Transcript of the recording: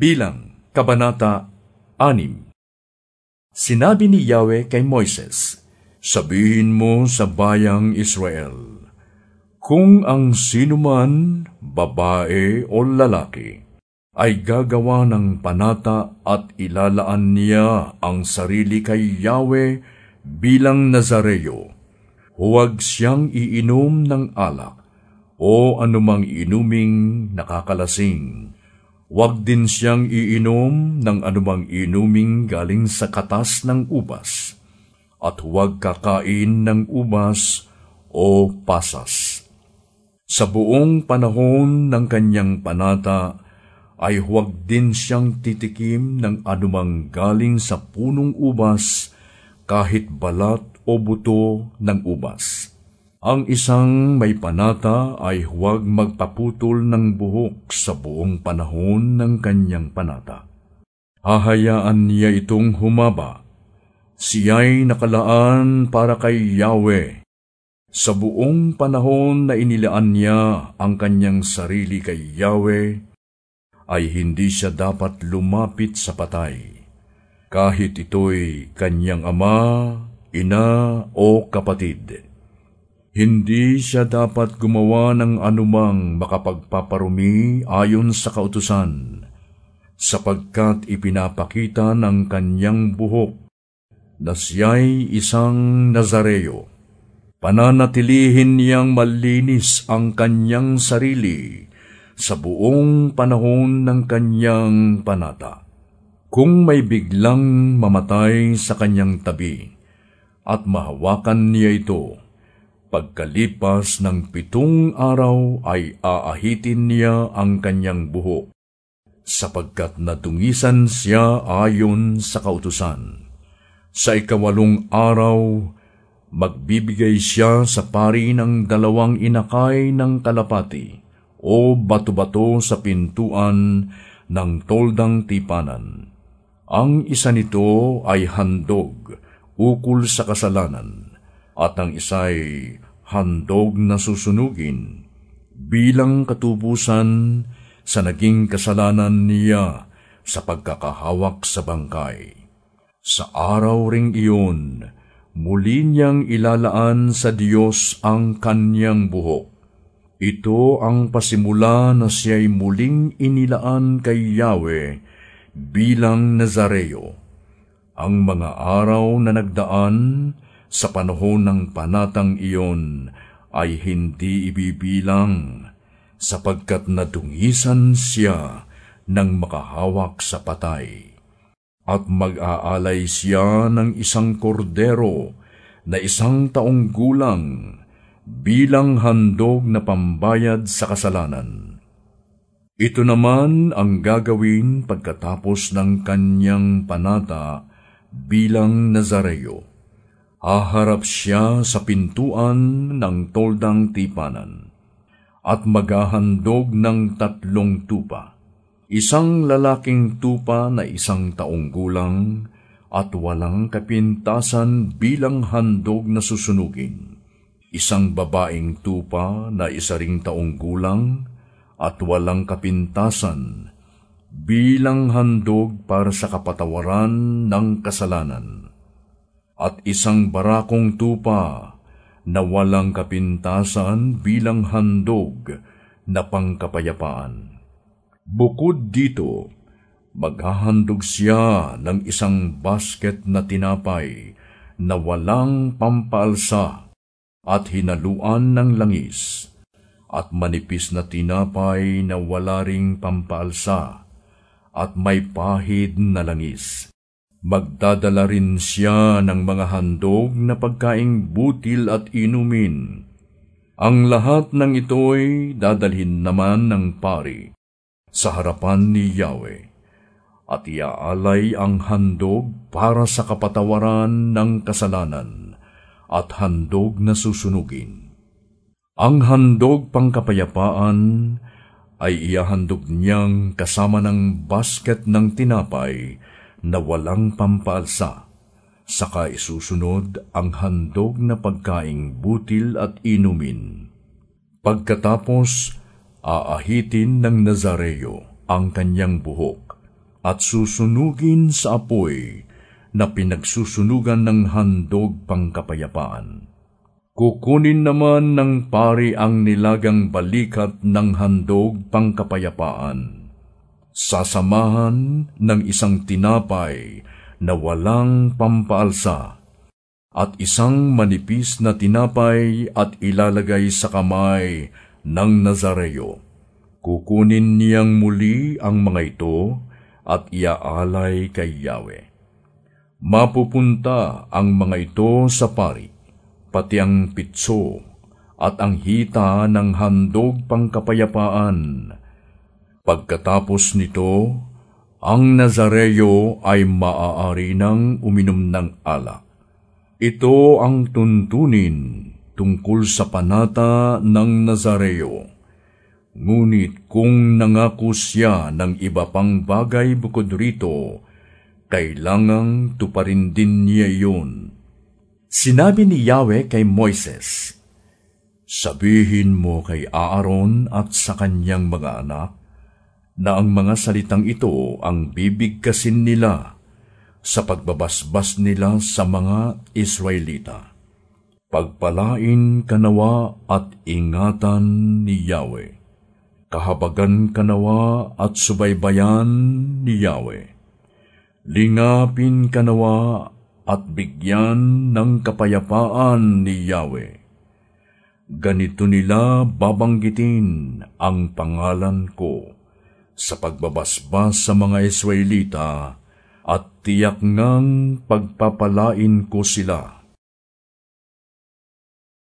Bilang, Kabanata 6 Sinabi ni Yahweh kay Moises, Sabihin mo sa bayang Israel, Kung ang sinuman, babae o lalaki, ay gagawa ng panata at ilalaan niya ang sarili kay Yahweh bilang Nazareo, huwag siyang iinom ng alak o anumang inuming nakakalasing. Huwag din siyang iinom ng anumang inuming galing sa katas ng ubas, at huwag kakain ng ubas o pasas. Sa buong panahon ng kanyang panata, ay huwag din siyang titikim ng anumang galing sa punong ubas, kahit balat o buto ng ubas ang isang may panata ay huwag magpaputol ng buhok sa buong panahon ng kanyang panata. Hahayaan niya itong humaba. Siya'y nakalaan para kay Yahweh. Sa buong panahon na inilaan niya ang kanyang sarili kay Yahweh, ay hindi siya dapat lumapit sa patay. Kahit ito'y kanyang ama, ina o kapatid hindi siya dapat gumawa ng anumang makapagpaparumi ayon sa kautusan, sapagkat ipinapakita ng kanyang buhok na siya'y isang Nazareo. Pananatilihin niyang malinis ang kanyang sarili sa buong panahon ng kanyang panata. Kung may biglang mamatay sa kanyang tabi at mahawakan niya ito, Pagkalipas ng pitong araw ay aahitin niya ang kanyang buhok, sapagkat natungisan siya ayon sa kautusan. Sa ikawalong araw, magbibigay siya sa pari ng dalawang inakay ng kalapati o bato-bato sa pintuan ng toldang tipanan. Ang isa nito ay handog, ukol sa kasalanan at ang isa'y handog na susunugin bilang katubusan sa naging kasalanan niya sa pagkakahawak sa bangkay. Sa araw ring iyon, muli niyang ilalaan sa Diyos ang kanyang buhok. Ito ang pasimula na siya'y muling inilaan kay Yahweh bilang Nazareo. Ang mga araw na nagdaan sa panahon ng panatang iyon ay hindi ibibilang sapagkat nadungisan siya ng makahawak sa patay. At mag-aalay siya ng isang kordero na isang taong gulang bilang handog na pambayad sa kasalanan. Ito naman ang gagawin pagkatapos ng kanyang panata bilang Nazareo Haharap siya sa pintuan ng toldang tipanan at maghahandog ng tatlong tupa. Isang lalaking tupa na isang taong gulang at walang kapintasan bilang handog na susunugin. Isang babaeng tupa na isa ring taong gulang at walang kapintasan bilang handog para sa kapatawaran ng kasalanan at isang barakong tupa na walang kapintasan bilang handog na pangkapayapaan. Bukod dito, maghahandog siya ng isang basket na tinapay na walang pampalsa at hinaluan ng langis, at manipis na tinapay na wala ring pampalsa, at may pahid na langis Magdadala rin siya ng mga handog na pagkaing butil at inumin. Ang lahat ng ito'y dadalhin naman ng pari sa harapan ni Yahweh at iaalay ang handog para sa kapatawaran ng kasalanan at handog na susunugin. Ang handog pangkapayapaan ay iahandog niyang kasama ng basket ng tinapay na walang pampaalsa, saka isusunod ang handog na pagkaing butil at inumin. Pagkatapos, aahitin ng Nazareo ang kanyang buhok at susunugin sa apoy na pinagsusunugan ng handog pangkapayapaan. Kukunin naman ng pari ang nilagang balikat ng handog pangkapayapaan. Sasamahan ng isang tinapay na walang pampaalsa at isang manipis na tinapay at ilalagay sa kamay ng Nazareo. Kukunin niyang muli ang mga ito at iaalay kay Yahweh. Mapupunta ang mga ito sa pari, pati ang pitso at ang hita ng handog pangkapayapaan. Pagkatapos nito, ang Nazareo ay maaari ng uminom ng alak ito ang tuntunin tungkol sa panata ng Nazareo. Ngunit kung nangako siya ng iba pang bagay bukod rito, kailangang tuparin din niya iyon. Sinabi ni Yahweh kay Moises, Sabihin mo kay Aaron at sa kanyang mga anak na ang mga salitang ito ang bibigkasin nila sa pagbabasbas nila sa mga Israelita. Pagpalain kanawa at ingatan ni Yahweh. Kahabagan kanawa at subaybayan ni Yahweh. Lingapin kanawa at bigyan ng kapayapaan ni Yahweh. Ganito nila babanggitin ang pangalan ko sa pagbabasbas sa mga Israelita at tiyak ngang pagpapalain ko sila